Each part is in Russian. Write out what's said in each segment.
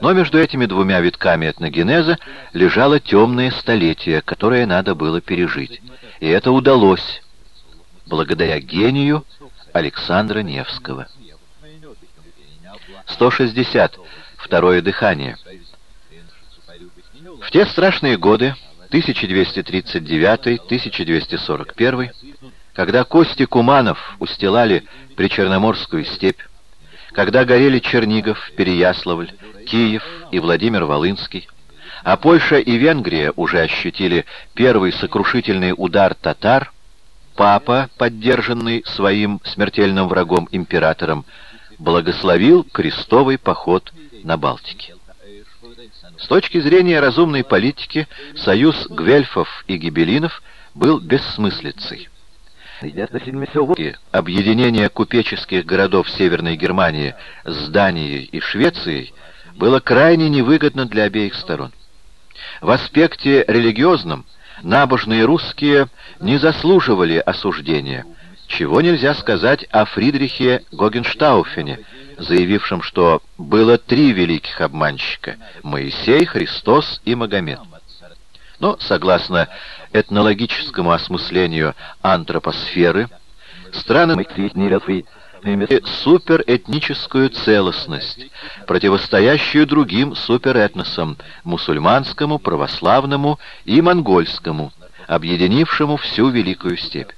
Но между этими двумя витками этногенеза лежало темное столетие, которое надо было пережить. И это удалось благодаря гению Александра Невского. 160. Второе дыхание. В те страшные годы, 1239-1241, когда кости куманов устилали причерноморскую степь, когда горели Чернигов, Переяславль, Киев и Владимир Волынский, а Польша и Венгрия уже ощутили первый сокрушительный удар татар, папа, поддержанный своим смертельным врагом императором, благословил крестовый поход на Балтике. С точки зрения разумной политики, союз гвельфов и гибелинов был бессмыслицей. Объединение купеческих городов Северной Германии с Данией и Швецией было крайне невыгодно для обеих сторон. В аспекте религиозном набожные русские не заслуживали осуждения, чего нельзя сказать о Фридрихе Гогенштауфене, заявившем, что было три великих обманщика — Моисей, Христос и Магомед. Но, согласно этнологическому осмыслению антропосферы, страны суперэтническую целостность, противостоящую другим суперэтносам — мусульманскому, православному и монгольскому, объединившему всю Великую Степь.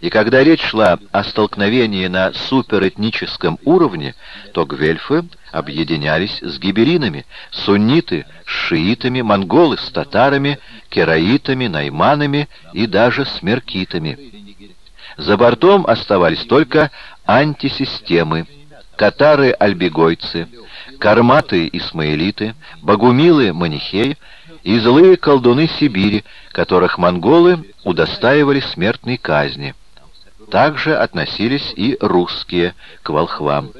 И когда речь шла о столкновении на суперэтническом уровне, то гвельфы объединялись с гиберинами, сунниты шиитами, монголы с татарами, кераитами, найманами и даже с меркитами. За бортом оставались только антисистемы, катары-альбегойцы, карматы-исмаилиты, багумилы-манихеи и злые колдуны Сибири, которых монголы удостаивали смертной казни. Также относились и русские к волхвам.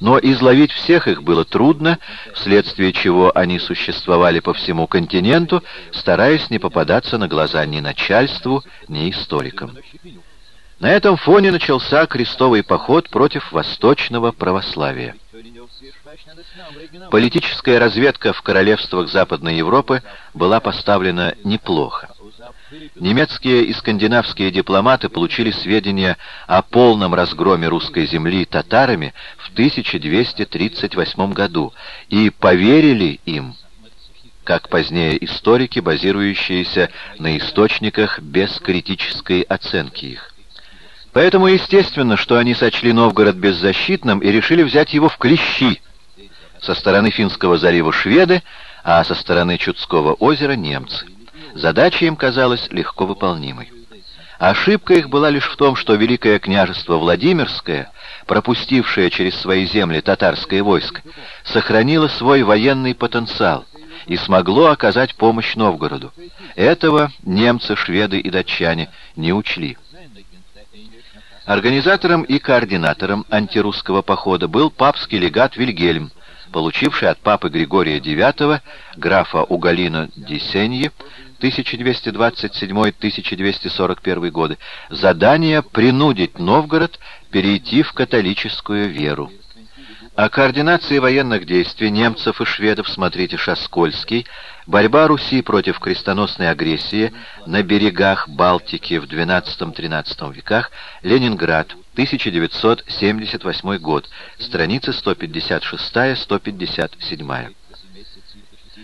Но изловить всех их было трудно, вследствие чего они существовали по всему континенту, стараясь не попадаться на глаза ни начальству, ни историкам. На этом фоне начался крестовый поход против восточного православия. Политическая разведка в королевствах Западной Европы была поставлена неплохо. Немецкие и скандинавские дипломаты получили сведения о полном разгроме русской земли татарами в 1238 году и поверили им, как позднее историки, базирующиеся на источниках без критической оценки их. Поэтому естественно, что они сочли Новгород беззащитным и решили взять его в клещи. Со стороны Финского залива шведы, а со стороны Чудского озера немцы. Задача им казалась легко выполнимой. Ошибка их была лишь в том, что Великое княжество Владимирское, пропустившее через свои земли татарское войско, сохранило свой военный потенциал и смогло оказать помощь Новгороду. Этого немцы, шведы и датчане не учли. Организатором и координатором антирусского похода был папский легат Вильгельм, получивший от папы Григория IX, графа Угалина Десеньи, 1227-1241 годы, задание принудить Новгород перейти в католическую веру. О координации военных действий немцев и шведов смотрите Шаскольский, борьба Руси против крестоносной агрессии на берегах Балтики в XII-XIII веках, Ленинград, 1978 год, страницы 156-157.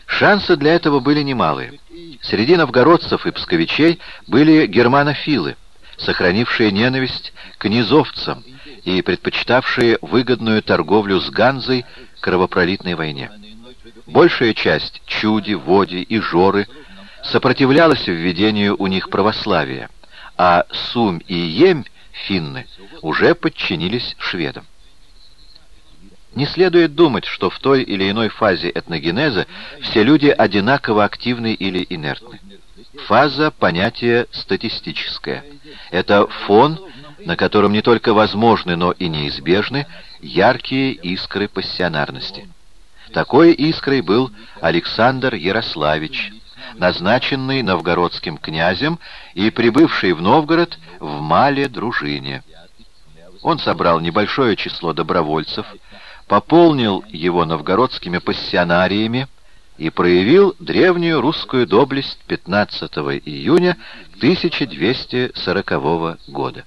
Шансы для этого были немалые. Среди новгородцев и псковичей были германофилы, сохранившие ненависть к низовцам, и предпочитавшие выгодную торговлю с Ганзой кровопролитной войне. Большая часть Чуди, Води и Жоры сопротивлялась введению у них православия, а Сум и Емь, финны, уже подчинились шведам. Не следует думать, что в той или иной фазе этногенеза все люди одинаково активны или инертны. Фаза — понятие статистическое. Это фон, на котором не только возможны, но и неизбежны яркие искры пассионарности. Такой искрой был Александр Ярославич, назначенный новгородским князем и прибывший в Новгород в мале дружине. Он собрал небольшое число добровольцев, пополнил его новгородскими пассионариями и проявил древнюю русскую доблесть 15 июня 1240 года.